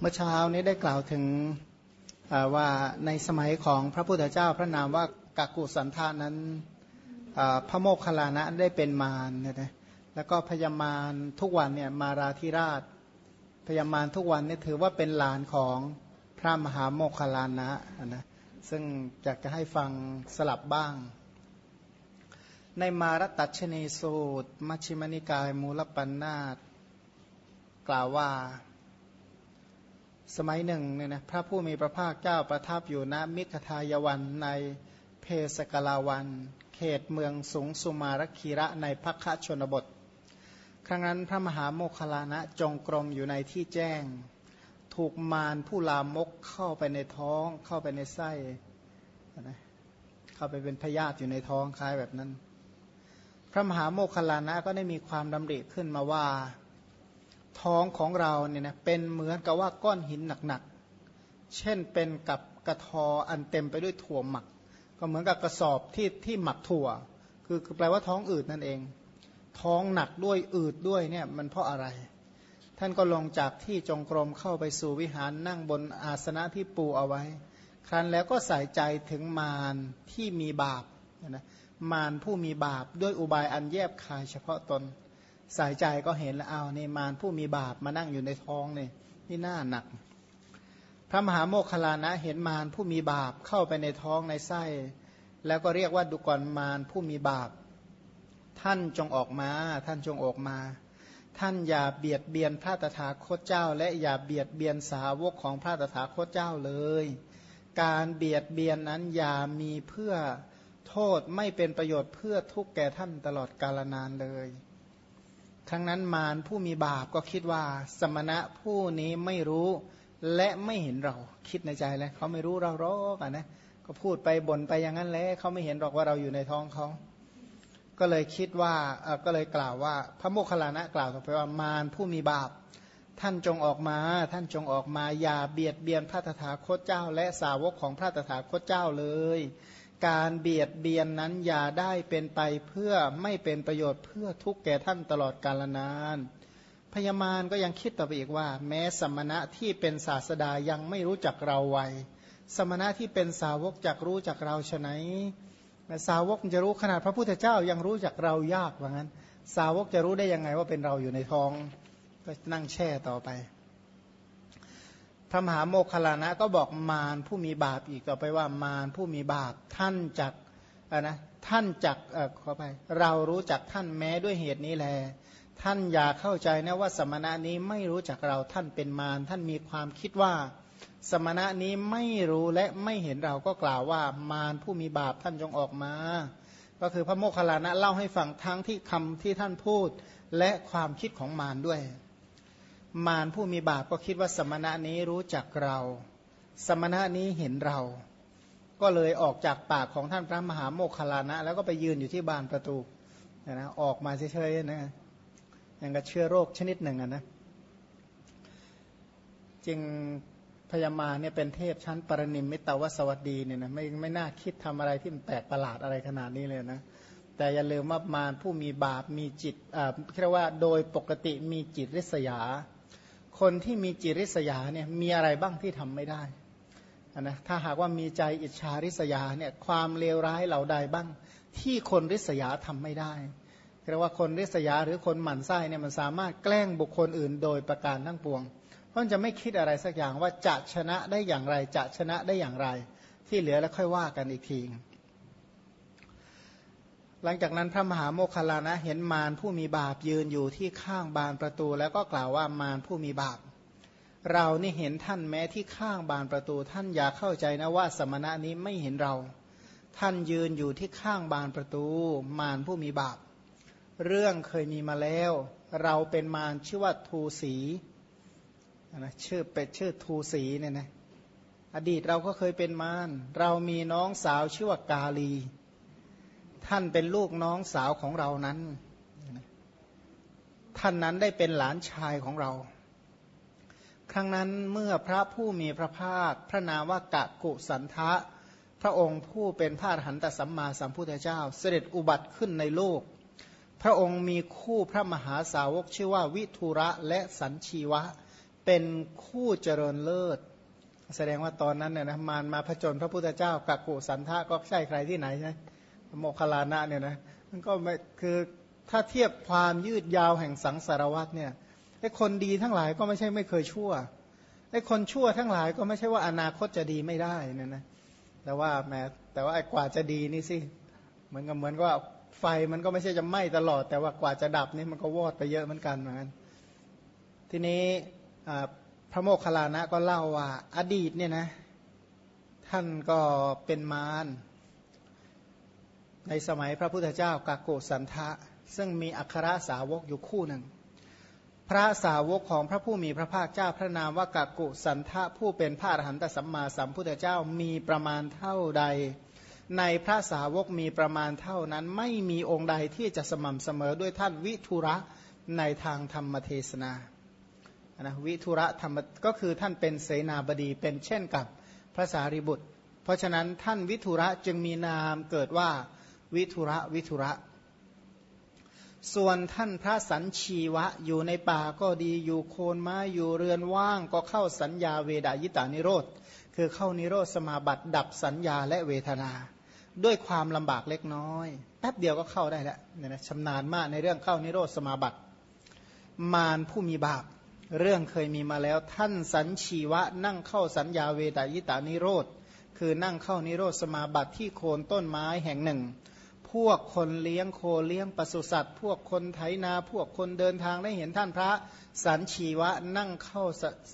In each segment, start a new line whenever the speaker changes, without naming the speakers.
เมื่อเช้านี้ได้กล่าวถึงว่าในสมัยของพระพุทธเจ้าพระนามว่ากากุสันธานั้นพระโมคคัลลานะได้เป็นมารนะแล้วก็พญามารทุกวันเนี่ยมาราธิราชพญามารทุกวันนี่ถือว่าเป็นหลานของพระมหาโมคคัลลานะนะซึ่งอยากจะให้ฟังสลับบ้าง ในมารตัชนีสูตร มัชฌิมนิกายมูลปัญนาตกล่าวว่า สมัยหนึ่งเนี่ยนะพระผู้มีพระภาคเจ้าประทับอยู่ณมิขทายวันในเพสกลาวัน เขตเมืองสูงสุมารคีระในพักคชนบท ครั้งนั้นพระมหาโมคลานะจงกรมอยู่ในที่แจ้ง ถูกมารผู้ลามกเข้าไปในท้องเข้าไปในไส้นะเข้าไปเป็นพยาธิอยู่ในท้องคล้ายแบบนั้น พระมหาโมคคลานะก็ได้มีความดำริขึ้นมาว่า ท้องของเราเนี่ยนะเป็นเหมือนกับว่าก้อนหินหนักๆ เช่นเป็นกับกระทออันเต็มไปด้วยถั่วหมัก ก็เหมือนกับกระสอบที่ที่หมักถั่ว คือคือแปลว่าท้องอืดนั่นเอง ท้องหนักด้วยอืดด้วยเนี่ยมันเพราะอะไร ท่านก็ลงจากที่จงกรมเข้าไปสู่วิหารนั่งบนอาสนะที่ปูเอาไว้ ครั้นแล้วก็ใส่ใจถึงมารที่มีบาปนะมารผู้มีบาปด้วยอุบายอันแยบคายเฉพาะตน สายใจก็เห็นแล้วเอาในมารผู้มีบาปมานั่งอยู่ในท้องเนี่ยนี่น่าหนัก พระมหาโมคคลานะเห็นมารผู้มีบาปเข้าไปในท้องในไส้ แล้วก็เรียกว่าดุกรมารผู้มีบาป ท่านจงออกมา ท่านจงออกมา ท่านอย่าเบียดเบียนพระตถาคตเจ้า และอย่าเบียดเบียนสาวกของพระตถาคตเจ้าเลย การเบียดเบียนนั้นอย่ามีเพื่อโทษไม่เป็นประโยชน์เพื่อทุกแก่ท่านตลอดกาลนานเลย ทั้งนั้นมารผู้มีบาปก็คิดว่า สมณะผู้นี้ไม่รู้และไม่เห็นเราคิดในใจแล้วเขาไม่รู้เราหรอกนะก็พูดไปบ่นไปอย่างนั้นแล้วเขาไม่เห็นหรอกว่าเราอยู่ในท้องเขาก็เลยคิดว่าก็เลยกล่าวว่า พระโมคคัลลานะกล่าวต่อไปว่ามารผู้มีบาป ท่านจงออกมา ท่านจงออกมาอย่าเบียดเบียนพระตถาคตเจ้า และสาวกของพระตถาคตเจ้าเลย การเบียดเบียนนั้นอย่าได้เป็นไปเพื่อไม่เป็นประโยชน์เพื่อทุกแก่ท่านตลอดกาลนานพญามารก็ยังคิดต่อไปอีกว่า แม้สมณะที่เป็นศาสดายังไม่รู้จักเราไวสมณะที่เป็นสาวกจักรู้จักเราฉะไหนสาวกจะรู้ขนาดพระพุทธเจ้ายังรู้จักเรายากว่างั้น สาวกจะรู้ได้ยังไงว่าเป็นเราอยู่ในท้อง ก็นั่งแช่ต่อไป พระมหาโมคคลานะก็บอกมารผู้มีบาปอีกต่อไปว่ามารผู้มีบาปท่านจักนะท่านจักเออขอไปเรารู้จักท่านแม้ด้วยเหตุนี้แล ท่านอย่าเข้าใจนะว่าสมณะนี้ไม่รู้จักเราท่านเป็นมารท่านมีความคิดว่า สมณะนี้ไม่รู้และไม่เห็นเราก็กล่าวว่ามารผู้มีบาปท่านจงออกมา ก็คือพระโมคคัลลานะเล่าให้ฟังทั้งที่คำที่ท่านพูดและความคิดของมารด้วย มารผู้มีบาปก็คิดว่าสมณะนี้รู้จักเรา สมณะนี้เห็นเรา ก็เลยออกจากปากของท่านพระมหาโมคคลานะ แล้วก็ไปยืนอยู่ที่บานประตูนะออกมาเฉยๆนะอย่างกับเชื้อโรคชนิดหนึ่งนะจริงพยามาเนี่ยเป็นเทพชั้นปรนิมมิตวสวัสดีเนี่ยนะไม่ไม่น่าคิดทำอะไรที่มันแปลกประหลาดอะไรขนาดนี้เลยนะแต่อย่าลืมว่ามารผู้มีบาปมีจิตอ่าเรียกว่าโดยปกติมีจิตริษยา คนที่มีจิริษยาเนี่ยมีอะไรบ้างที่ทำไม่ได้นะถ้าหากว่ามีใจอิจฉาริษยาเนี่ยความเลวร้ายเหล่าใดบ้างที่คนริษยาทำไม่ได้เรียกว่าคนริษยาหรือคนหมั่นไส้เนี่ยมันสามารถแกล้งบุคคลอื่นโดยประการทั้งปวง เพราะจะไม่คิดอะไรสักอย่างว่าจะชนะได้อย่างไรจะชนะได้อย่างไร ที่เหลือแล้วค่อยว่ากันอีกที หลังจากนั้นพระมหาโมคคลานะ เห็นมารผู้มีบาปยืนอยู่ที่ข้างบานประตู แล้วก็กล่าวว่ามารผู้มีบาป เรานี่เห็นท่านแม้ที่ข้างบานประตู ท่านอย่าเข้าใจนะว่าสมณะนี้ไม่เห็นเรา ท่านยืนอยู่ที่ข้างบานประตู มารผู้มีบาป เรื่องเคยมีมาแล้ว เราเป็นมารชื่อว่าทูสีนะชื่อเป็ดชื่อทูสีเนี่ยนะอดีตเราก็เคยเป็นมารเรามีน้องสาวชื่อว่ากาลี ท่านเป็นลูกน้องสาวของเรานั้น ท่านนั้นได้เป็นหลานชายของเรา ครั้งนั้นเมื่อพระผู้มีพระภาค พระนามว่ากะกุสันทะ พระองค์ผู้เป็นพระหันตสัมมาสัมพุทธเจ้า เสด็จอุบัติขึ้นในโลก พระองค์มีคู่พระมหาสาวกชื่อว่าวิทุระและสันชีวะ เป็นคู่เจริญเลิศแสดงว่าตอนนั้นเนี่ยนะมารมาผจญพระพุทธเจ้ากักกุสันทะก็ใช่ใครที่ไหนใช่ โมคคลานะเนี่ยนะมันก็ไม่คือถ้าเทียบความยืดยาวแห่งสังสารวัตเนี่ยไอ้คนดีทั้งหลายก็ไม่ใช่ไม่เคยชั่วไอ้คนชั่วทั้งหลายก็ไม่ใช่ว่าอนาคตจะดีไม่ได้นี่ยนะแต่ว่าแม้แต่ว่าไอ้กว่าจะดีนี่สิเหมือนกับเหมือนว่าไฟมันก็ไม่ใช่จะไหม้ตลอด แต่ว่ากว่าจะดับนี่มันก็วอดไปเยอะเหมือนกันเหมือนกันทีนี้พระโมคคัลลานะก็เล่าว่าอดีตเนี่ยนะท่านก็เป็นมาร ในสมัยพระพุทธเจ้ากาโกสันทะ ซึ่งมีอัครสาวกอยู่คู่หนึ่ง พระสาวกของพระผู้มีพระภาคเจ้าพระนามว่ากากุสันทะผู้เป็นพระอรหันตสัมมาสัมพุทธเจ้ามีประมาณเท่าใด ในพระสาวกมีประมาณเท่านั้นไม่มีองค์ใดที่จะสม่ำเสมอด้วยท่านวิทุระในทางธรรมเทศนานะวิทุระธรรมก็คือท่านเป็นเสนาบดีเป็นเช่นกับพระสารีบุตร เพราะฉะนั้นท่านวิทุระจึงมีนามเกิดว่า วิทุระวิทุระ ส่วนท่านพระสัญชีวะอยู่ในป่าก็ดีอยู่โคนไม้อยู่เรือนว่างก็เข้าสัญญาเวดายิตานิโรธ คือเข้านิโรธสมาบัติดับสัญญาและเวทนา ด้วยความลำบากเล็กน้อย แป๊บเดียวก็เข้าได้แล้วเนี่ยนะชำนาญมากในเรื่องเข้านิโรธสมาบัติ มารผู้มีบาปเรื่องเคยมีมาแล้วท่านสัญชีวะนั่งเข้าสัญญาเวดายิตานิโรธ คือนั่งเข้านิโรธสมาบัติที่โคนต้นไม้แห่งหนึ่ง พวกคนเลี้ยงโคเลี้ยงปศุสัตว์ พวกคนไถนา พวกคนเดินทางได้เห็นท่านพระสันชีวะนั่งเข้า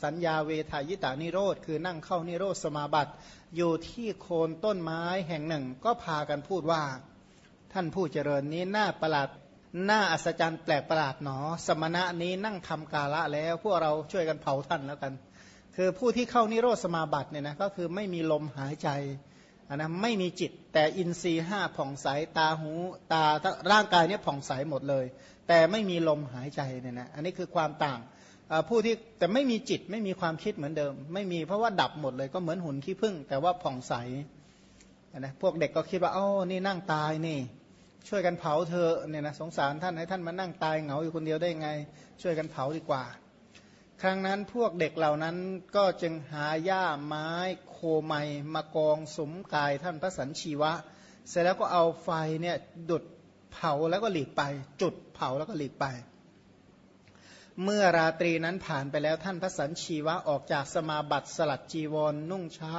สัญญาเวทายตานิโรธคือนั่งเข้านิโรธสมาบัติ อยู่ที่โคนต้นไม้แห่งหนึ่ง ก็พากันพูดว่า ท่านผู้เจริญนี้หน้าประหลาดหน้าอัศจรรย์แปลกประหลาดหนอ สมณะนี้นั่งทำกาละแล้ว พวกเราช่วยกันเผาท่านแล้วกัน คือผู้ที่เข้านิโรธสมาบัติเนี่ยนะก็คือไม่มีลมหายใจ นนะไม่มีจิต แต่อินทรีห้าผ่องใสตาหูตาร่างกายเนี่ยผ่องใสหมดเลย แต่ไม่มีลมหายใจเนี่ยนะอันนี้คือความต่างผู้ที่แต่ไม่มีจิตไม่มีความคิดเหมือนเดิม ไม่มีเพราะว่าดับหมดเลยก็เหมือนหุ่นขี้ผึ้งแต่ว่าผ่องใสนะพวกเด็กก็คิดว่าอ๋อนี่นั่งตายนี่ ช่วยกันเผาเธอเนี่ยนะสงสารท่านให้ท่านมานั่งตายเหงาอยู่คนเดียวได้ไง ช่วยกันเผาดีกว่า ครั้งนั้นพวกเด็กเหล่านั้นก็จึงหาหญ้าไม้โคไมมากองสมกายท่านพระสันชีวะ เสร็จแล้วก็เอาไฟเนี่ยดุดเผาแล้วก็หลีกไป จุดเผาแล้วก็หลีกไป เมื่อราตรีนั้นผ่านไปแล้วท่านพระสันชีวะออกจากสมาบัติสลัดจีวร นุ่งเช้า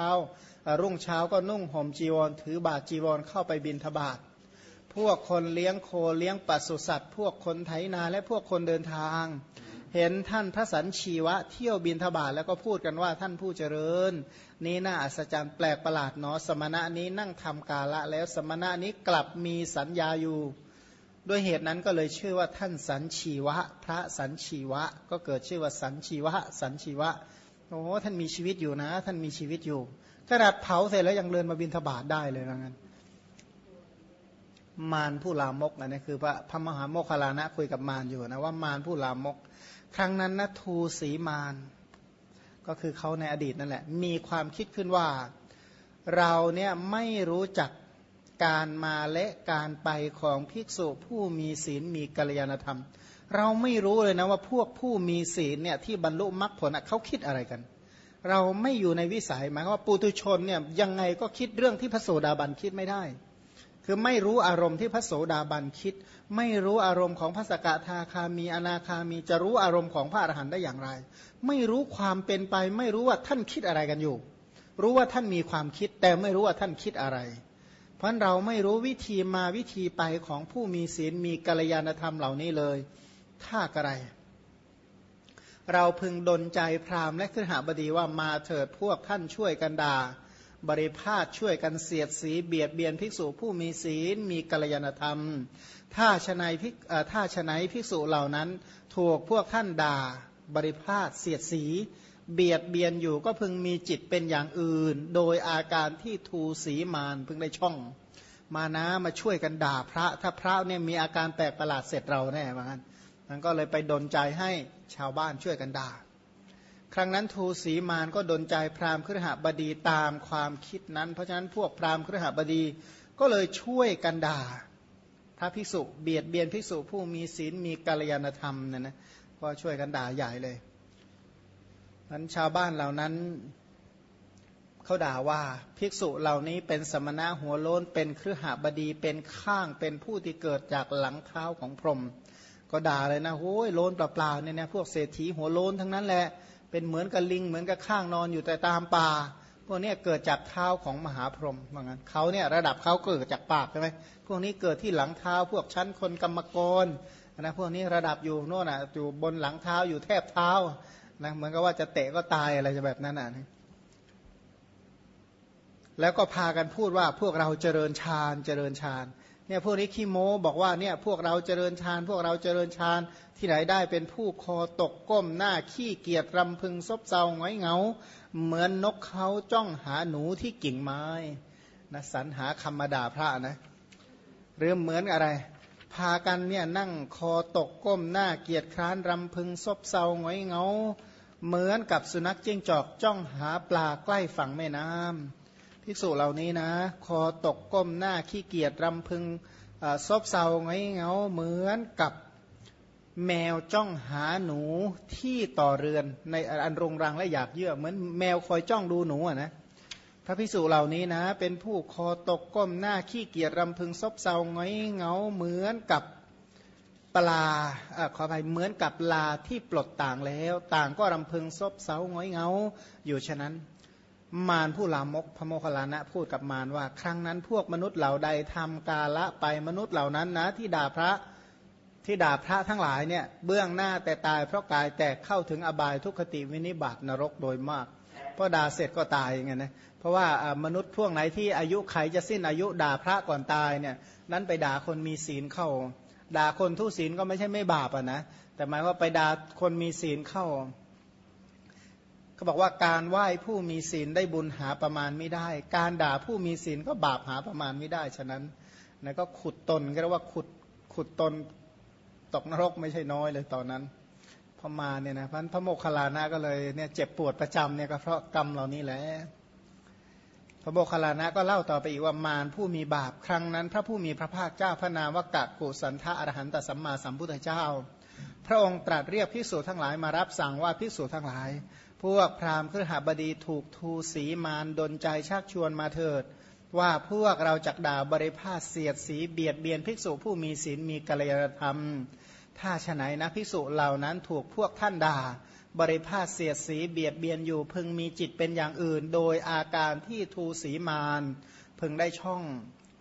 รุ่งเช้าก็นุ่งห่มจีวร ถือบาทจีวรเข้าไปบินทบาทพวกคนเลี้ยงโคเลี้ยงปัสุสัตว์ พวกคนไถนาและพวกคนเดินทาง เห็นท่านพระสันชีวะเที่ยวบินทบาทแล้วก็พูดกันว่าท่านผู้เจริญ นี้น่าอัศจรรย์แปลกประหลาดเนาะสมณะนี้นั่งทำกาละแล้วสมณะนี้กลับมีสัญญาอยู่ ด้วยเหตุนั้นก็เลยชื่อว่าท่านสันชีวะ พระสันชีวะ ก็เกิดชื่อว่าสันชีวะ สันชีวะโอ้ท่านมีชีวิตอยู่นะ ท่านมีชีวิตอยู่ขนาดเผาเสร็จแล้วยังเดินมาบินทบาทได้เลยนะงั้นมารผู้ลามกนะนี่คือพระพระมหาโมคคลานะคุยกับมารอยู่นะว่ามารผู้ลามก ครั้งนั้นนะทูสีมาน ก็คือเขาในอดีตนั่นแหละ มีความคิดขึ้นว่า เราเนี่ยไม่รู้จักการมาและการไปของภิกษุผู้มีศีลมีกัลยาณธรรม เราไม่รู้เลยนะว่าพวกผู้มีศีลเนี่ยที่บรรลุมรรคผลเขาคิดอะไรกัน เราไม่อยู่ในวิสัยหมายว่าปุตุชนเนี่ยยังไงก็คิดเรื่องที่พระโสดาบันคิดไม่ได้ คือไม่รู้อารมณ์ที่พระโสดาบันคิด ไม่รู้อารมณ์ของพระสกทาคามีอนาคามีจะรู้อารมณ์ของพระอรหันต์ได้อย่างไร ไม่รู้ความเป็นไป ไม่รู้ว่าท่านคิดอะไรกันอยู่ รู้ว่าท่านมีความคิด แต่ไม่รู้ว่าท่านคิดอะไร เพราะเราไม่รู้วิธีมาวิธีไปของผู้มีศีลมีกัลยาณธรรมเหล่านี้เลย ถ้ากระไร เราพึงดนใจพราหมณ์และขึ้นหาบดีว่ามาเถิดพวกท่านช่วยกันดา่า บริพาทช่วยกันเสียดสีเบียดเบียนภิกษุผู้มีศีลมีกัลยาณธรรม ถ้าชนัยพิถ้าชนัยภิกษุเหล่านั้น ถูกพวกท่านด่าบริพาทเสียดสี เบียดเบียนอยู่ก็พึงมีจิตเป็นอย่างอื่น โดยอาการที่ทูสีมานพึงได้ช่อง มานะมาช่วยกันด่าพระ ถ้าพระเนี่ยมีอาการแปลกประหลาดเสร็จเราแน่เหมือนกันมันก็เลยไปดนใจให้ชาวบ้านช่วยกันด่า ครั้งนั้นทูสีมานก็ดนใจพราหมณ์ครหบดีตามความคิดนั้น เพราะฉะนั้นพวกพราหมณ์ครหบดีก็เลยช่วยกันด่าพระภิกษุเบียดเบียนภิกษุผู้มีศีลมีกัลยาณธรรมเนี่ยนะก็ช่วยกันด่าใหญ่เลยนั้นชาวบ้านเหล่านั้นเขาด่าว่าภิกษุเหล่านี้เป็นสมณะหัวโล้นเป็นเครือหบดีเป็นข้างเป็นผู้ที่เกิดจากหลังเท้าของพรหมก็ด่าเลยนะโอ้ยโลนเปล่าๆเนี่ยนะพวกเศรษฐีหัวโลนทั้งนั้นแหละ เป็นเหมือนกับลิงเหมือนกับข้างนอนอยู่แต่ตามป่าพวกนี้เกิดจากเท้าของมหาพรหมว่างั้นเขาเนี่ยระดับเขาเกิดจากปากใช่ไหมพวกนี้เกิดที่หลังเท้าพวกชั้นคนกรรมกรนะพวกนี้ระดับอยู่โน่นอะอยู่บนหลังเท้าอยู่แทบเท้านะเหมือนกับว่าจะเตะก็ตายอะไรจะแบบนั้นอะแล้วก็พากันพูดว่าพวกเราเจริญฌานเจริญฌาน เนี่ยพวกนี้ขี้โม้บอกว่าเนี่ยพวกเราเจริญฌานพวกเราเจริญฌานที่ไหนได้เป็นผู้คอตกก้มหน้าขี้เกียจรำพึงซบเซาหงอยเหงา เหมือนนกเขาจ้องหาหนูที่กิ่งไม้นะสรรหาคำมาด่าพระนะหรือเหมือนอะไร พากันเนี่ยนั่งคอตกก้มหน้าเกียจคร้านรำพึงซบเซาหงอยเหงา เหมือนกับสุนัขจิ้งจอกจ้องหาปลาใกล้ฝั่งแม่น้ำ ภิกษุเหล่านี้นะ คอตกก้มหน้าขี้เกียจรำพึงซบเซาไงเงาเหมือนกับแมวจ้องหาหนูที่ต่อเรือนในอันรงรังและหยาบเยื่อเหมือนแมวคอยจ้องดูหนูอะนะพระพิสุเหล่านี้นะ เป็นผู้คอตกก้มหน้าขี้เกียจรำพึงซบเซาไงเงาเหมือนกับปลาอขออภัยเหมือนกับลาที่ปลดต่างแล้ว ต่างก็รำพึงซบเซางอยเงาอยู่ฉะนั้น มารผู้ลามกพระโมคคัลลานะพูดกับมารว่า ครั้งนั้นพวกมนุษย์เหล่าใดทำกาละไปมนุษย์เหล่านั้นนะที่ด่าพระที่ด่าพระทั้งหลายเนี่ยเบื้องหน้าแต่ตายเพราะกายแตกเข้าถึงอบายทุกขติวินิบาตนรกโดยมากเพราะด่าเสร็จก็ตายอย่างเงี้ยนะเพราะว่ามนุษย์พวกไหนที่อายุไขจะสิ้นอายุด่าพระก่อนตายเนี่ยนั้นไปด่าคนมีศีลเข้า ด่าคนทุศีลก็ไม่ใช่ไม่บาปอะนะแต่หมายว่าไปด่าคนมีศีลเข้า เขาบอกว่าการไหว้ผู้มีศีลได้บุญหาประมาณไม่ได้ การด่าผู้มีศีลก็บาปหาประมาณไม่ได้ ฉะนั้นนะก็ขุดตนก็เรียกว่าขุดขุดตนตกนรกไม่ใช่น้อยเลยตอนนั้นพอมาเนี่ยนะพันพระโมคคัลลานะก็เลยเนี่ยเจ็บปวดประจำเนี่ยก็เพราะกรรมเหล่านี้แหละพระโมคคัลลานะก็เล่าต่อไปอีกว่ามารผู้มีบาปครั้งนั้น พระผู้มีพระภาคเจ้าพระนามว่ากะกุสันทะอรหันตสัมมาสัมพุทธเจ้า พระองค์ตรัสเรียกภิกษุทั้งหลายมารับสั่งว่าภิกษุทั้งหลาย พวกพราหมณ์ครหบดีถูกทูสีมารดนใจชักชวนมาเถิด ว่าพวกเราจักด่าบริพาสเสียดสีเบียดเบียนภิกษุผู้มีศีลมีกัลยาณธรรม ถ้าฉไหนนะภิกษุเหล่านั้นถูกพวกท่านด่า บริพาสเสียดสีเบียดเบียนอยู่พึงมีจิตเป็นอย่างอื่น โดยอาการที่ทูสีมารพึงได้ช่อง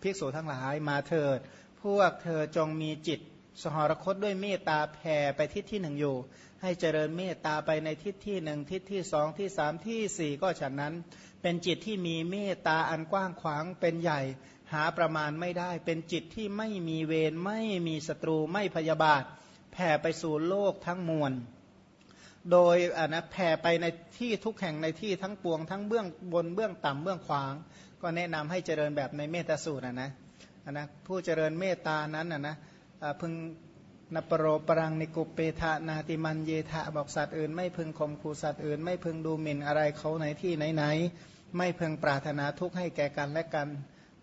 ภิกษุทั้งหลายมาเถิด พวกเธอจงมีจิต สหรคตด้วยเมตตาแผ่ไปทิศที่หนึ่งอยู่ ให้เจริญเมตตาไปในทิศที่หนึ่งทิศที่สองที่สามที่สี่ก็ฉะนั้น เป็นจิตที่มีเมตตาอันกว้างขวางเป็นใหญ่ หาประมาณไม่ได้ เป็นจิตที่ไม่มีเวรไม่มีศัตรูไม่พยาบาท แผ่ไปสู่โลกทั้งมวลโดยอนนะแผ่ไปในที่ทุกแห่งในที่ทั้งปวงทั้งเบื้องบนเบื้องต่ำเบื้องขวาง ก็แนะนำให้เจริญแบบในเมตสูตรนะนะนะผู้เจริญเมตตานั้นนะนะ พึงนปรโรปรังนิกุปเปทะนาติมันเยทะบอกสัตว์อื่น ไม่พึงข่มขู่สัตว์อื่น ไม่พึงดูหมิ่นอะไรเขาในที่ไหนๆไม่พึงปรารถนาทุกข์ให้แก่กันและกัน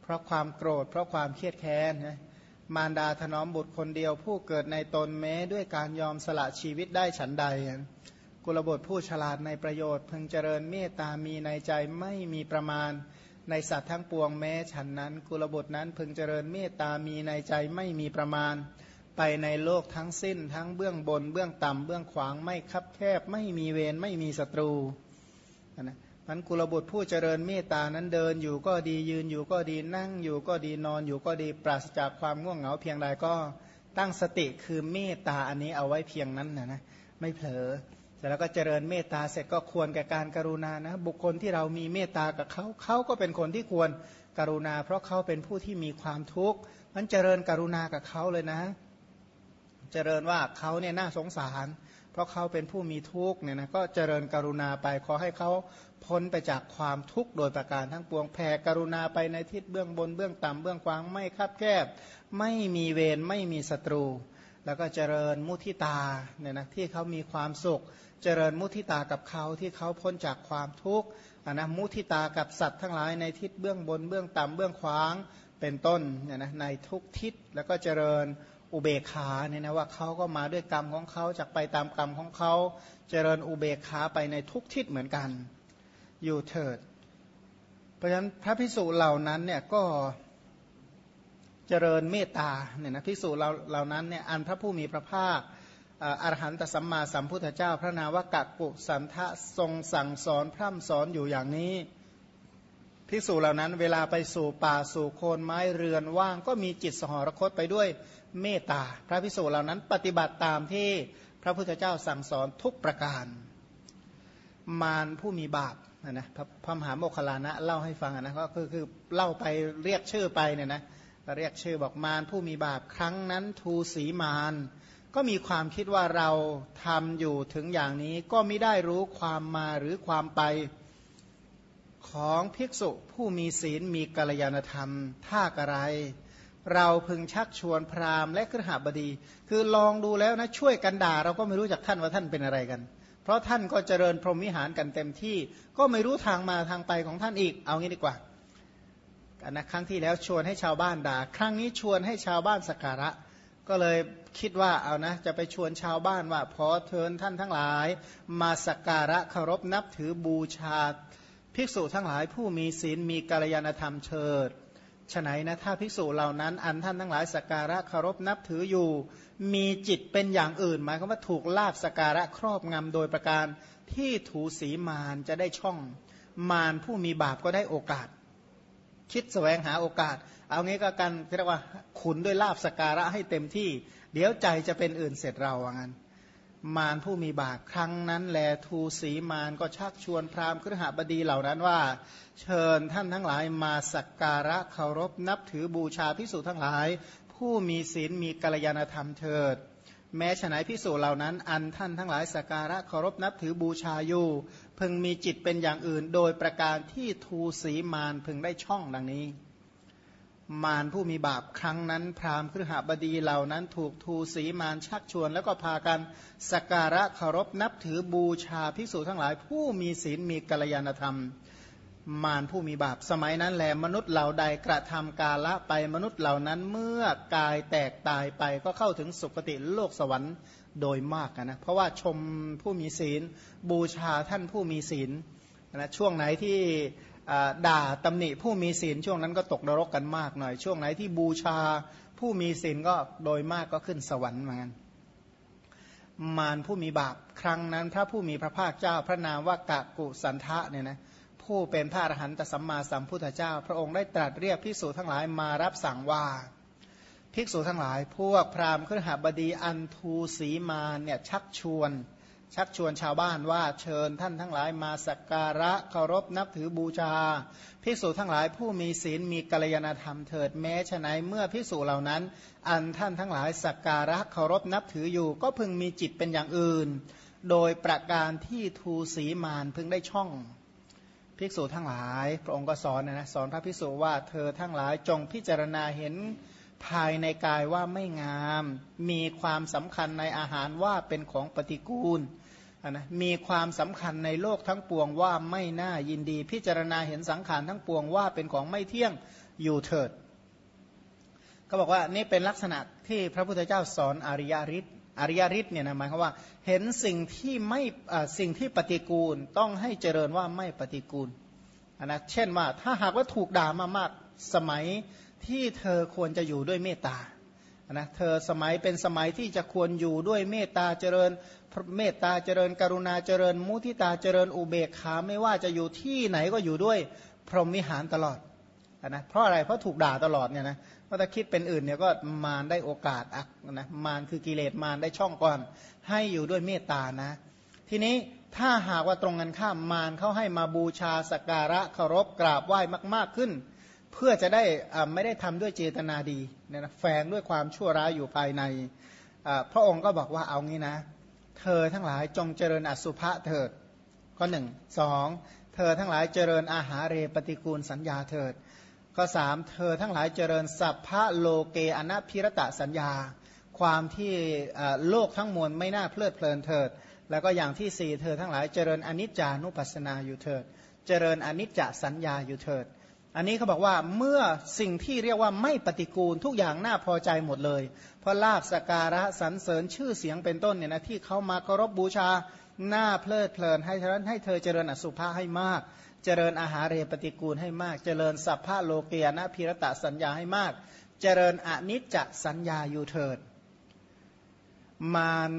เพราะความโกรธ เพราะความเครียดแค้นนะมารดาถนอมบุตรคนเดียว ผู้เกิดในตนแม้ด้วยการยอมสละชีวิตได้ฉันใด กุลบุตรผู้ฉลาดในประโยชน์ พึงเจริญเมตตามีในใจไม่มีประมาณ ในสัตว์ทั้งปวงแม้ฉันนั้นกุลบุตรนั้นพึงเจริญเมตตามีในใจไม่มีประมาณ ไปในโลกทั้งสิ้น ทั้งเบื้องบน เบื้องต่ำเบื้องขวางไม่คับแคบ ไม่มีเวรไม่มีศัตรูนะมันกุลบุตรผู้เจริญเมตตานั้นเดินอยู่ก็ดียืนอยู่ก็ดีนั่งอยู่ก็ดีนอนอยู่ก็ดีปราศจากความง่วงเหงาเพียงใดก็ตั้งสติคือเมตตาอันนี้เอาไว้เพียงนั้นนะนะไม่เผลอ สร็จแล้วก็เจริญเมตตาเสร็จก็ควรแก่การกรุณานะบุคคลที่เรามีเมตตากับเขาเขาก็เป็นคนที่ควรกรุณา เพราะเขาเป็นผู้ที่มีความทุกข์มันเจริญกรุณากับเขาเลยนะ เจริญว่าเขาเนี่ยน่าสงสาร เพราะเขาเป็นผู้มีทุกข์เนี่ยนะก็เจริญกรุณาไปขอให้เขาพ้นไปจากความทุกข์โดยประการทั้งปวงแผ่กรุณาไปในทิศเบื้องบนเบื้องต่ำเบื้องกว้างไม่คับแคบไม่มีเวรไม่มีศัตรู แล้วก็เจริญมุทิตาเนี่ยนะที่เขามีความสุข เจริญมุทิตากับเขาที่เขาพ้นจากความทุกข์นะมุทิตากับสัตว์ทั้งหลายในทิศเบื้องบนเบื้องต่ำเบื้องขวางเป็นต้นเนี่ยนะในทุกทิศแล้วก็เจริญอุเบกขาเนี่ยนะว่าเขาก็มาด้วยกรรมของเขาจากไปตามกรรมของเขาเจริญอุเบกขาไปในทุกทิศเหมือนกัน อยู่เถิด เพราะฉะนั้นพระพิสุเหล่านั้นเนี่ยก็เจริญเมตตาเนี่ยนะพิสุเราเหล่านั้นเนี่ยอันพระผู้มีพระภาค อรหันตสัมมาสัมพุทธเจ้า พระนาวากักกุสันทะทรงสั่งสอนพร่ำสอนอยู่อย่างนี้ภิกษุเหล่านั้นเวลาไปสู่ป่าสู่โคนไม้เรือนว่างก็มีจิตสหรคตไปด้วยเมตตา พระภิกษุเหล่านั้นปฏิบัติตามที่พระพุทธเจ้าสั่งสอนทุกประการ มารผู้มีบาปนะนะพระมหาโมคคลานะเล่าให้ฟังนะก็คือคือเล่าไปเรียกชื่อไปเนี่ยนะเรียกชื่อบอกมารผู้มีบาปครั้งนั้นทูสีมาร ก็มีความคิดว่าเราทำอยู่ถึงอย่างนี้ก็ไม่ได้รู้ความมาหรือความไปของภิกษุผู้มีศีลมีกัลยาณธรรมท่ากระไร เราพึงชักชวนพราหมณ์และครหบดี คือลองดูแล้วนะช่วยกันด่า เราก็ไม่รู้จักท่านว่าท่านเป็นอะไรกัน เพราะท่านก็เจริญพรหมิหารกันเต็มที่ ก็ไม่รู้ทางมาทางไปของท่านอีก เอางี้ดีกว่ากันนะครั้งที่แล้วชวนให้ชาวบ้านด่า ครั้งนี้ชวนให้ชาวบ้านสักการะ ก็เลยคิดว่าเอานะ จะไปชวนชาวบ้านว่า พอเทินท่านทั้งหลาย มาสักการะเคารพนับถือบูชาภิกษุทั้งหลายผู้มีศีลมีกัลยาณธรรมเชิดฉไหนนะถ้าภิกษุเหล่านั้น อันท่านทั้งหลายสักการะเคารพนับถืออยู่ มีจิตเป็นอย่างอื่น หมายความว่าถูกลาบสักการะครอบงำโดยประการที่ถูสีมารจะได้ช่อง มารผู้มีบาปก็ได้โอกาส คิดแสวงหาโอกาส เอางี้ก็กันเรียกว่าขุนด้วยลาบสการะให้เต็มที่ เดี๋ยวใจจะเป็นอื่นเสร็จเราว่างั้น มารผู้มีบาปครั้งนั้นแลทูสีมารก็ชักชวนพราหมณ์ครหบดีเหล่านั้นว่า เชิญท่านทั้งหลายมาสักการะเคารพนับถือบูชาพิสูจทั้งหลาย ผู้มีศีลมีกัลยาณธรรมเถิด แม้ฉนัยพิสูจเหล่านั้น อันท่านทั้งหลายสักการะเคารพนับถือบูชาอยู่พึงมีจิตเป็นอย่างอื่น โดยประการที่ทูสีมารพึงได้ช่องดังนี้ มารผู้มีบาปครั้งนั้น พราหมณ์ครหบดีเหล่านั้นถูกทูสีมารชักชวน แล้วก็พากันสักการะเคารพนับถือบูชาพิสูจทั้งหลายผู้มีศีลมีกัลยาณธรรม มารผู้มีบาป สมัยนั้นแหลมนุษย์เหล่าใดกระทำกาละไปมนุษย์เหล่านั้นเมื่อกายแตกตายไปก็เข้าถึงสุคติโลกสวรรค์โดยมากนะเพราะว่าชมผู้มีศีล บูชาท่านผู้มีศีลนะช่วงไหนที่ด่าตำหนิผู้มีศีลช่วงนั้นก็ตกนรกกันมากหน่อย ช่วงไหนที่บูชาผู้มีศีลก็โดยมากก็ขึ้นสวรรค์เหมือนกันมารผู้มีบาปครั้งนั้นพระผู้มีพระภาคเจ้าพระนามว่ากะกุสันทะเนี่ยนะ ผู้เป็นพระอรหันตสัมมาสัมพุทธเจ้า พระองค์ได้ตรัสเรียกภิกษุทั้งหลายมารับสั่งว่าภิกษุทั้งหลาย พวกพราหมณ์ขึ้นหบดีอันทูสีมาเนี่ยชักชวน ชักชวนชาวบ้านว่าเชิญท่านทั้งหลายมาสักการะเคารพนับถือบูชาภิกษุทั้งหลายผู้มีศีลมีกัลยาณธรรมเถิดแม้ฉะนั้นเมื่อภิกษุเหล่านั้น อันท่านทั้งหลายสักการะเคารพนับถืออยู่ ก็พึงมีจิตเป็นอย่างอื่น โดยประการที่ทูสีมานพึงได้ช่อง ภิกษุทั้งหลาย พระองค์ก็สอนนะสอนพระภิกษุว่าเธอทั้งหลายจงพิจารณาเห็นภายในกายว่าไม่งาม มีความสำคัญในอาหารว่าเป็นของปฏิกูลนะมีความสำคัญในโลกทั้งปวงว่าไม่น่ายินดี พิจารณาเห็นสังขารทั้งปวงว่าเป็นของไม่เที่ยงอยู่เถิด ก็บอกว่านี่เป็นลักษณะที่พระพุทธเจ้าสอนอริยฤทธิ์ อริยฤทธิ์เนี่ยนะหมายความว่าเห็นสิ่งที่ไม่สิ่งที่ปฏิกูลต้องให้เจริญว่าไม่ปฏิกูลนะเช่นว่าถ้าหากว่าถูกด่ามามากสมัยที่เธอควรจะอยู่ด้วยเมตตานะเธอสมัยเป็นสมัยที่จะควรอยู่ด้วยเมตตาเจริญเมตตาเจริญกรุณาเจริญมุทิตาเจริญอุเบกขาไม่ว่าจะอยู่ที่ไหนก็อยู่ด้วยพรหมิหารตลอด นะเพราะอะไรเพราะถูกด่าตลอดเนี่ยนะเพราถ้าคิดเป็นอื่นเนี่ยก็มารได้โอกาสอักนะมารคือกิเลสมารได้ช่องก่อน ให้อยู่ด้วยเมตตานะ ทีนี้ถ้าหากว่าตรงกันข้ามมารเขาให้มาบูชาสักการะเคารพกราบไหว้มาก ๆขึ้น เพื่อจะได้ไม่ได้ทำด้วยเจตนาดีเนี่ยนะแฝงด้วยความชั่วร้ายอยู่ภายในพระองค์ก็บอกว่าเอางี้นะ เธอทั้งหลายจงเจริญอสุภะเถิดข้อหนึ่งสองเธอทั้งหลายเจริญอาหารเรปฏิกูลสัญญาเถิด ข้อสามเธอทั้งหลายเจริญสัพพะโลเกอนัพิรตะสัญญา ความที่โลกทั้งมวลไม่น่าเพลิดเพลินเถิด แล้วก็อย่างที่สี่เธอทั้งหลายเจริญอนิจจานุปัสสนาอยู่เถิด เจริญอนิจจสัญญาอยู่เถิด อันนี้เขาบอกว่าเมื่อสิ่งที่เรียกว่าไม่ปฏิกูลทุกอย่างน่าพอใจหมดเลย เพราะลาบสการะสรรเสริญชื่อเสียงเป็นต้นเนี่ยนะที่เขามาเคารพบบูชาหน้าเพลิดเพลินให้ฉะนั้นให้เธอเจริญอสุภะให้มาก เจริญอาหารเรปฏิกูลให้มาก เจริญสัพพะโลเกียนะพิรตะสัญญาให้มาก เจริญอนิจจสัญญาอยู่เถิด มาร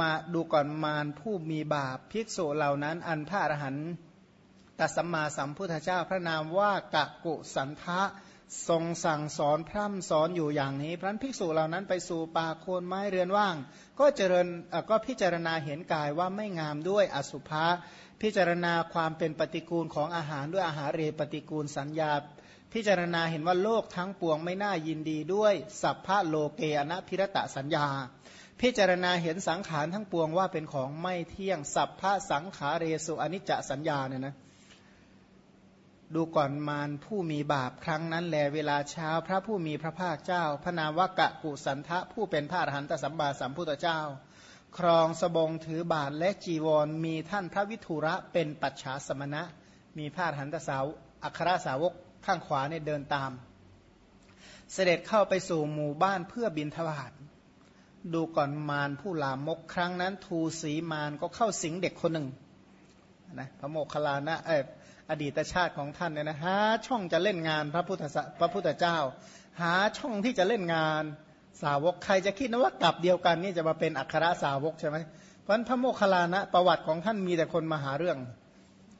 มาดูก่อนมารผู้มีบาปภิกษุเหล่านั้น อันพระอรหันต์ตัสมมาสัมพุทธเจ้าพระนามว่ากะกุสันทะ ทรงสั่งสอนพร่ำสอนอยู่อย่างนี้ พระภิกษุเหล่านั้นไปสู่ป่าโคนไม้เรือนว่าง ก็เจริญก็พิจารณาเห็นกายว่าไม่งามด้วยอสุภะพิจารณาความเป็นปฏิกูลของอาหารด้วยอาหารเรปฏิกูลสัญญา พิจารณาเห็นว่าโลกทั้งปวงไม่น่ายินดีด้วยสัพพะโลเกอนะพิรตะสัญญา พิจารณาเห็นสังขารทั้งปวงว่าเป็นของไม่เที่ยงสัพพะสังขาเรสุอนิจจสัญญาเนี่ยนะ ดูก่อนมารผู้มีบาปครั้งนั้นแลเวลาเช้าพระผู้มีพระภาคเจ้า พระนามวกะกุสันทะผู้เป็นพระอรหันตสัมมาสัมพุทธเจ้า ครองสบงถือบาทและจีวร มีท่านพระวิทุระเป็นปัจฉาสมณะ มีพระอรหันตสาวอัครสาวกข้างขวาเนี่ยเดินตาม เสด็จเข้าไปสู่หมู่บ้านเพื่อบินทบาทดูก่อนมารผู้ลามกครั้งนั้นทูสีมารก็เข้าสิงเด็กคนหนึ่งนะพระโมคคัลลานะเออ อดีตชาติของท่านเนี่ยนะหาช่องจะเล่นงานพระพุทธพระพุทธเจ้า หาช่องที่จะเล่นงานสาวกใครจะคิดนะว่ากลับเดียวกันนี่จะมาเป็นอัครสาวกใช่ไหมเพราะพระโมคคัลลานะประวัติของท่านมีแต่คนมาหาเรื่อง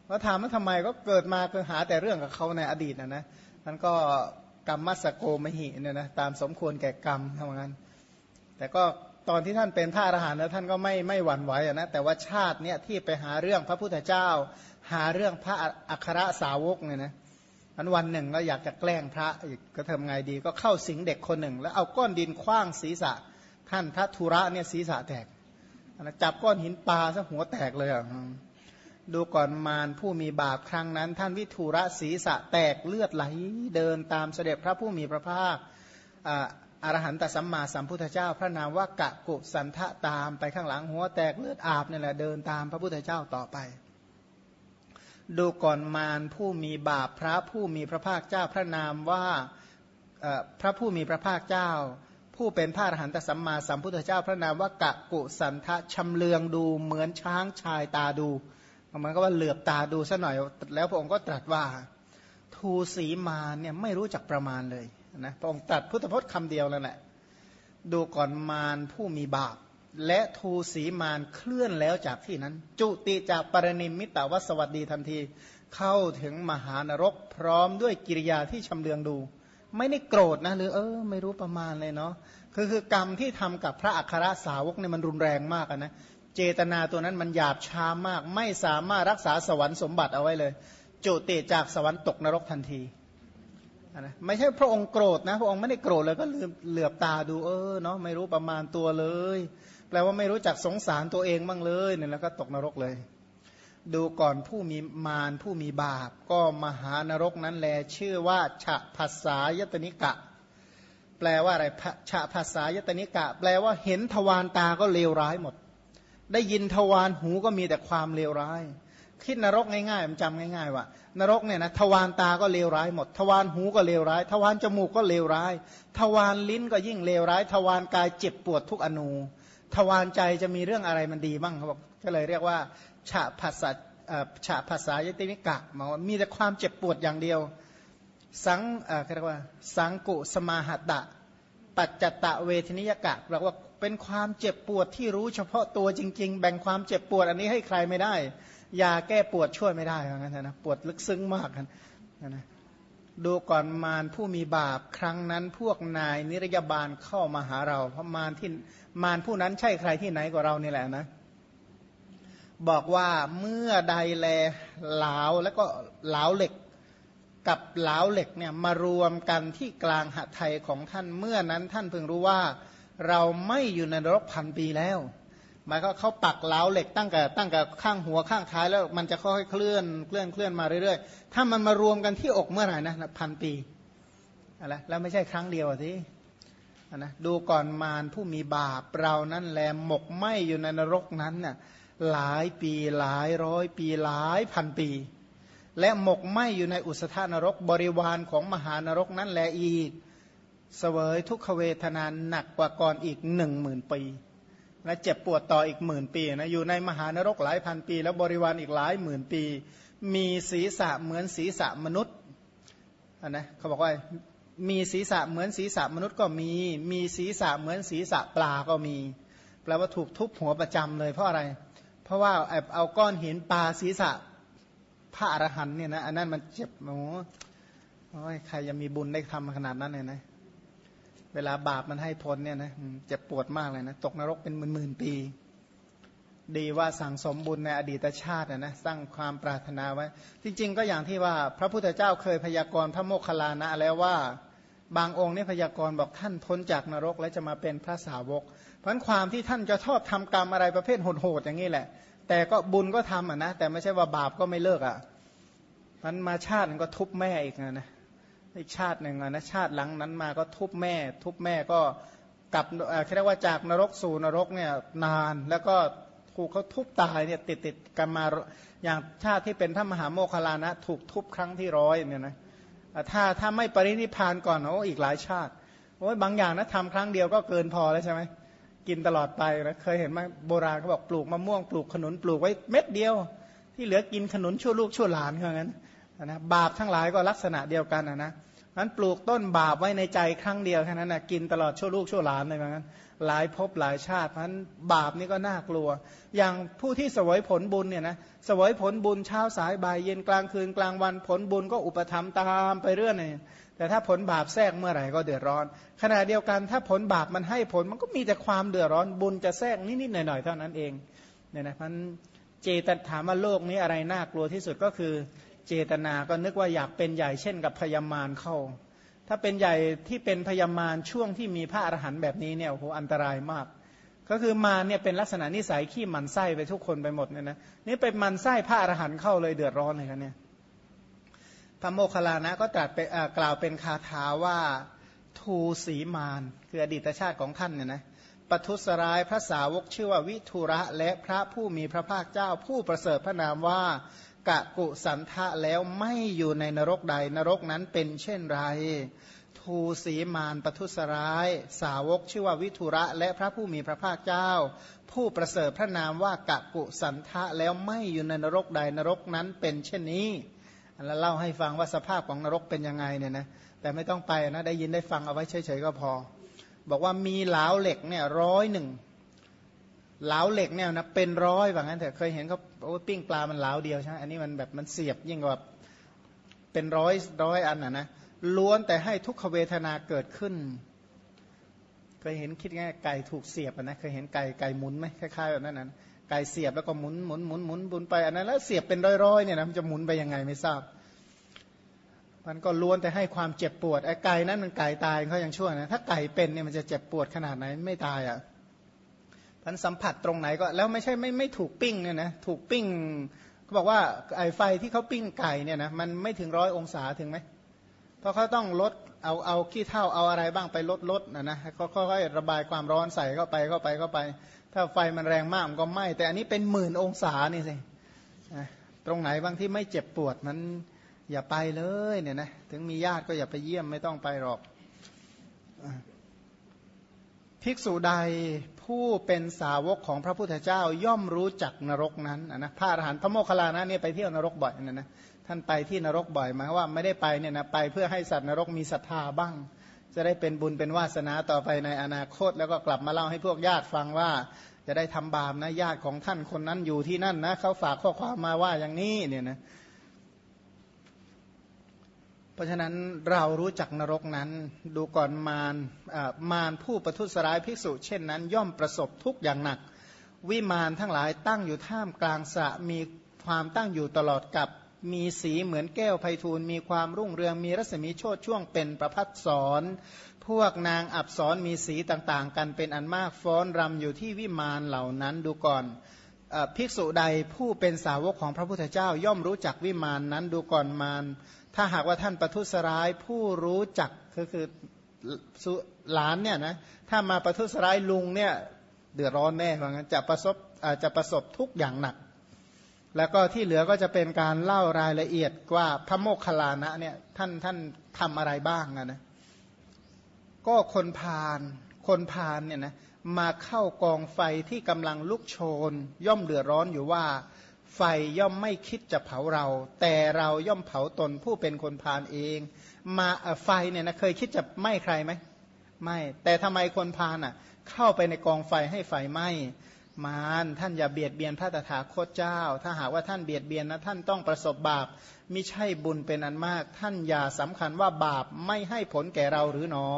เราถามว่าทำไมก็เกิดมาคือหาแต่เรื่องกับเขาในอดีตนะนะมันก็กรรมมัสโกมหิเนี่ยนะตามสมควรแก่กรรมทำงานแต่ก็ตอนที่ท่านเป็นพระอรหันต์แล้วท่านก็ไม่ไม่หวั่นไหวนะแต่ว่าชาติเนี่ยที่ไปหาเรื่องพระพุทธเจ้า หาเรื่องพระอัครสาวกเนี่ยนะอันวันหนึ่งเราอยากจะแกล้งพระอีกก็ทำไงดี ก็เข้าสิงเด็กคนหนึ่ง แล้วเอาก้อนดินคว้างศีรษะ ท่านพระธุระเนี่ยศีรษะแตกจับก้อนหินปลาซะหัวแตกเลยอะดูก่อนมารผู้มีบาปครั้งนั้น ท่านวิทุระศีรษะแตกเลือดไหลเดินตามเสด็จพระผู้มีพระภาคอรหันตสัมมาสัมพุทธเจ้า พระนามว่ากะกุสันทะตามไปข้างหลังหัวแตกเลือดอาบนี่แหละเดินตามพระพุทธเจ้าต่อไป ดูก่อนมารผู้มีบาปพระผู้มีพระภาคเจ้าพระนามว่าพระผู้มีพระภาคเจ้า ผู้เป็นพระอรหันตสัมมาสัมพุทธเจ้าพระนามว่ากะกุสันทะชำเลืองดูเหมือนช้างชายตาดูมันก็ว่าเหลือบตาดูซะหน่อย แล้วพระองค์ก็ตรัสว่าทูสีมาเนี่ยไม่รู้จักประมาณเลยนะพระองค์ตรัสพุทธพจน์คำเดียวแล้วแหละดูก่อนมารผู้มีบาป และทูสีมานเคลื่อนแล้วจากที่นั้น จุติจากปรนิมิตาวสวัสดีทันที เข้าถึงมหานรกพร้อมด้วยกิริยาที่ชำเลืองดู ไม่ได้โกรธนะหรือเออ ไม่รู้ประมาณเลยเนาะคือคือกรรมที่ทำกับพระอัครสาวกเนี่ยมันรุนแรงมากนะเจตนาตัวนั้นมันหยาบช้ามาก ไม่สามารถรักษาสวรรค์สมบัติเอาไว้เลย จุติจากสวรรค์ตกนรกทันทีนะไม่ใช่พระองค์โกรธนะ พระองค์ไม่ได้โกรธเลยก็เหลือบตาดูเออเนาะไม่รู้ประมาณตัวเลย แปลว่าไม่รู้จักสงสารตัวเองบ้างเลยเนี่ยแล้วก็ตกนรกเลย ดูก่อนผู้มีมารผู้มีบาป ก็มหานรกนั้นแล ชื่อว่าฉะภาษายตนิกะ แปลว่าอะไรฉะภาษายตนิกะ แปลว่าเห็นทวารตาก็เลวร้ายหมด ได้ยินทวารหูก็มีแต่ความเลวร้าย คิดนรกง่ายๆมันจำง่ายๆว่านรกเนี่ยนะทวารตาก็เลวร้ายหมด ทวารหูก็เลวร้าย ทวารจมูกก็เลวร้าย ทวารลิ้นก็ยิ่งเลวร้าย ทวารกายเจ็บปวดทุกอนู ทวารใจจะมีเรื่องอะไรมันดีบ้างเขาบอกก็เลยเรียกว่าฉะภาษาฉะภาษายตินิกะมาว่ามีแต่ความเจ็บปวดอย่างเดียว สังเรียกว่า สังกุสมาหตะ ปัจจตะเวทนิยกะแปลว่าเป็นความเจ็บปวดที่รู้เฉพาะตัวจริง ๆ แบ่งความเจ็บปวดอันนี้ให้ใครไม่ได้ยาแก้ปวดช่วยไม่ได้เหมือนกันนะปวดลึกซึ้งมากนะ ดูก่อนมารผู้มีบาปครั้งนั้นพวกนายนิรยาบาลเข้ามาหาเรา เพราะมารที่มารผู้นั้นใช่ใครที่ไหนกว่าเรานี่แหละนะ บอกว่าเมื่อใดแลเหลาแล้วก็เหลาเหล็กกับเหลาเหล็กเนี่ยมารวมกันที่กลางหะไทยของท่านเมื่อนั้นท่านเพิ่งรู้ว่า เราไม่อยู่ในนรกพันปีแล้ว หมายก็เขาปักเหลาเหล็กตั้งแต่ตั้งแต่ข้างหัวข้างท้ายแล้วมันจะค่อยเคลื่อนเคลื่อนเคลื่อนมาเรื่อยๆ ถ้ามันมารวมกันที่อกเมื่อไหร่นะพันปีอะไรแล้วไม่ใช่ครั้งเดียวทีนะดูก่อนมารผู้มีบาปเรานั้นแลหมกไหมอยู่ในนรกนั้นน่ะหลายปีหลายร้อยปีหลายพันปี และหมกไหมอยู่ในอุสธานรกบริวารของมหานรกนั้นแลอีกเสวยทุกขเวทนานหนักกว่าก่อนอีกหนึ่งหมื่นปี และเจ็บปวดต่ออีกหมื่นปีนะอยู่ในมหานรกหลายพันปี แล้วบริวารอีกหลายหมื่นปี มีศีรษะเหมือนศีรษะมนุษย์นะเขาบอกว่ามีศีรษะเหมือนศีรษะมนุษย์ก็มี มีศีรษะเหมือนศีรษะปลาก็มีแปลว่าถูกทุบหัวประจำเลยเพราะอะไร เพราะว่าเอาก้อนหินปลาศีรษะพระอรหันเนี่ยนะอันนั้นมันเจ็บโอ้โหใครจะมีบุญได้ทำขนาดนั้นเลยนะ เวลาบาปมันให้ผลเนี่ยนะเจ็บปวดมากเลยนะตกนรกเป็นหมื่นๆปี ดีว่าสั่งสมบุญในอดีตชาตินะสร้างความปรารถนาไว้ จริง ๆ ก็อย่างที่ว่าพระพุทธเจ้าเคยพยากรณ์พระโมคคัลลานะแล้วว่าบางองค์นี่พยากรณ์บอกท่านพ้นจากนรกแล้วจะมาเป็นพระสาวก เพราะความที่ท่านจะชอบทำกรรมอะไรประเภทโหดๆอย่างนี้แหละ แต่ก็บุญก็ทำอะนะแต่ไม่ใช่ว่าบาปก็ไม่เลิกอะมันมาชาติก็ทุบแม่อีกนะ อีกชาติหนึ่งนะชาติหลังนั้นมาก็ทุบแม่ ทุบแม่ก็กลับเรียกว่าจากนรกสู่นรกเนี่ยนานแล้วก็ถูกเขาทุบตายเนี่ยติดติดกันมาอย่างชาติที่เป็นพระมหาโมคคลานะ ถูกทุบครั้งที่ร้อยเนี่ยนะถ้าถ้าไม่ปรินิพานก่อนโอ้อีกหลายชาติโอ้ยบางอย่างนะทำครั้งเดียวก็เกินพอแล้วใช่ไหมกินตลอดไปนะเคยเห็นไหมโบราณเขาบอกปลูกมะม่วงปลูกขนุนปลูกไว้เม็ดเดียว ที่เหลือกินขนุนชั่วลูกชั่วหลานเท่านั้น นะบาปทั้งหลายก็ลักษณะเดียวกันนะนะนั้นปลูกต้นบาปไว้ในใจครั้งเดียวแค่นั้นนะกินตลอดชั่วลูกชั่วหลานเลยเหมือนกันหลายภพหลายชาติเพราะนั้นบาปนี่ก็น่ากลัว อย่างผู้ที่สวยผลบุญเนี่ยนะสวยผลบุญเช้าสายบ่ายเย็นกลางคืนกลางวันผลบุญก็อุปธรรมตามไปเรื่อยเลยแต่ถ้าผลบาปแทรกเมื่อไหร่ก็เดือดร้อน ขณะเดียวกันถ้าผลบาปมันให้ผลมันก็มีแต่ความเดือดร้อนบุญจะแทรกนิดๆหน่อยๆเท่านั้นเองเนี่ยนะพันเจตถามว่าโลกนี้อะไรน่ากลัวที่สุดก็คือ เจตนาก็นึกว่าอยากเป็นใหญ่เช่นกับพยามารเข้า ถ้าเป็นใหญ่ที่เป็นพยามารช่วงที่มีพระอรหันต์แบบนี้เนี่ยโอ้โหอันตรายมาก ก็คือมาเนี่ยเป็นลักษณะนิสัยขี้มันไส้ไปทุกคนไปหมดเนี่ยนะนี่เป็นมันไส้พระอรหันต์เข้าเลยเดือดร้อนเลยครับเนี่ยพระโมคคัลลานะก็ตรัสไปกล่าวเป็นคาถาว่าทูสีมานคืออดีตชาติของท่านเนี่ยนะ ปทุสร้ายพระสาวกชื่อว่าวิทุระและพระผู้มีพระภาคเจ้าผู้ประเสริฐพระนามว่ากะกุสันทะแล้วไม่อยู่ในนรกใดนรกนั้นเป็นเช่นไร ทูสีมานปทุสร้าย สาวกชื่อว่าวิทุระและพระผู้มีพระภาคเจ้า ผู้ประเสริฐพระนามว่ากะกุสันทะแล้วไม่อยู่ในนรกใดนรกนั้นเป็นเช่นนี้แล้วเล่าให้ฟังว่าสภาพของนรกเป็นยังไงเนี่ยนะแต่ไม่ต้องไปนะได้ยินได้ฟังเอาไว้เฉยๆก็พอ บอกว่ามีเหลาเหล็กเนี่ยร้อยหนึ่งเหลาเหล็กเนี่ยนะเป็นร้อยว่างั้นแต่เคยเห็นเขาโอ้ปิ้งปลามันเหลาเดียวใช่ไหมอันนี้มันแบบมันเสียบยิ่งกว่าเป็นร้อยร้อยอันอะนะล้วนแต่ให้ทุกขเวทนาเกิดขึ้น เคยเห็นคิดง่ายไก่ถูกเสียบนะเคยเห็นไก่ไก่หมุนไหมคล้ายๆแบบนั้นนะไก่เสียบแล้วก็หมุนหมุนหมุนหมุนบุนไปอันนั้นแล้วเสียบเป็นร้อยๆเนี่ยนะมันจะหมุนไปยังไงไม่ทราบ มันก็ล้วนแต่ให้ความเจ็บปวดไอ้ไก่นั้นมันไก่ตายเขายังชั่วนะถ้าไก่เป็นเนี่ยมันจะเจ็บปวดขนาดไหนไม่ตายอะพันสัมผัสตรงไหนก็แล้วไม่ใช่ไม่ไม่ถูกปิ้งเนี่ยนะถูกปิ้งเขาบอกว่าไอไฟที่เขาปิ้งไก่เนี่ยนะมันไม่ถึงร้อยองศาถึงไหมเพราะเขาต้องลดเอาเอาขี้เท่าเอาอะไรบ้างไปลดลดนะนะเขาค่อยๆระบายความร้อนใส่เข้าไปเข้าไปเข้าไป ถ้าไฟมันแรงมากมันก็ไหม้แต่อันนี้เป็นหมื่นองศานี่สิตรงไหนบางที่ไม่เจ็บปวดมัน อย่าไปเลยเนี่ยนะถึงมีญาติก็อย่าไปเยี่ยมไม่ต้องไปหรอก ภิกษุใดผู้เป็นสาวกของพระพุทธเจ้าย่อมรู้จักนรกนั้นนะพระอรหันต์พระโมคคัลลานะเนี่ยไปเที่ยวนรกบ่อยนะนะท่านไปที่นรกบ่อยหมายว่าไม่ได้ไปเนี่ยนะไปเพื่อให้สัตว์นรกมีศรัทธาบ้าง จะได้เป็นบุญเป็นวาสนาต่อไปในอนาคต แล้วก็กลับมาเล่าให้พวกญาติฟังว่า จะได้ทำบาปนะญาติของท่านคนนั้นอยู่ที่นั่นนะเขาฝากข้อความมาว่าอย่างนี้เนี่ยนะ ราะฉะนั้นเรารู้จักนรกนั้น ดูก่อนมารมารผู้ประทุษร้ายภิกษุ เช่นนั้น ย่อมประสบทุกอย่างหนัก วิมานทั้งหลายตั้งอยู่ท่ามกลางสะมีความตั้งอยู่ตลอดกับมีสีเหมือนแก้วไพทูลมีความรุ่งเรืองมีรัศมีโชดช่วงเป็นประพัดสอนพวกนางอับสรมีสีต่างๆ กันเป็นอันมากฟ้อนรำอยู่ที่วิมานเหล่านั้นดูก่อนภิกษุใดผู้เป็นสาวกของพระพุทธเจ้าย่อมรู้จักวิมานนั้นดูก่อนมาร ถ้าหากว่าท่านประทุษร้ายผู้รู้จักก็คือหลานเนี่ยนะถ้ามาประทุษร้ายลุงเนี่ยเดือดร้อนแน่เพราะงั้นจะประสบอาจจะประสบทุกอย่างหนัก แล้วก็ที่เหลือก็จะเป็นการเล่ารายละเอียดว่าพระโมคคัลลานะเนี่ยท่านท่านทำอะไรบ้างนะก็คนพาลคนพาลเนี่ยนะมาเข้ากองไฟที่กำลังลุกโชน ย่อมเดือดร้อนอยู่ว่า ไฟย่อมไม่คิดจะเผาเรา แต่เราย่อมเผาตนผู้เป็นคนพาลเอง มาไฟเนี่ยนะเคยคิดจะไหม้ใครไหมไม่แต่ทำไมคนพาลอะ เข้าไปในกองไฟให้ไฟไหม้มารท่านอย่าเบียดเบียนพระตถาคตเจ้า ถ้าหากว่าท่านเบียดเบียนนะท่านต้องประสบบาปมิใช่บุญเป็นอันมาก ท่านอย่าสำคัญว่าบาปไม่ให้ผลแก่เราหรือหนอ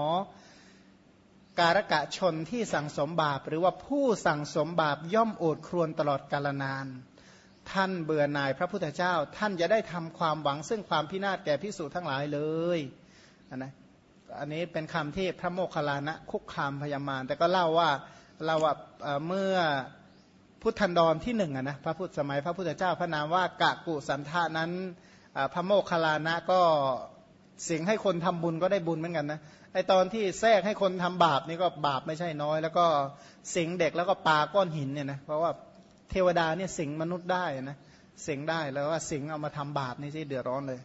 การกะชนที่สั่งสมบาป หรือว่าผู้สั่งสมบาปย่อมโอดครวนตลอดกาลนาน ท่านเบื่อหน่ายพระพุทธเจ้า ท่านจะได้ทำความหวังซึ่งความพินาศแก่พิสูจทั้งหลายเลยนะอันนี้เป็นคำที่พระโมคคัลลานะคุกคามพยามารแต่ก็เล่าว่าเราว่าเมื่อพุทธันดรที่หนึ่งนะพระพุทธสมัยพระพุทธเจ้าพระนามว่ากะกุสันทานั้นพระโมคคัลลานะก็เสิ่งให้คนทำบุญก็ได้บุญเหมือนกันนะไอตอนที่แทรกให้คนทำบาปนี่ก็บาปไม่ใช่น้อย แล้วก็สิงเด็กแล้วก็ปาก้อนหินเนี่ยนะเพราะว่า เทวดาเนี่ยสิงมนุษย์ได้นะสิงได้แล้วว่าสิงเอามาทำบาปนี่ที่เดือดร้อนเลย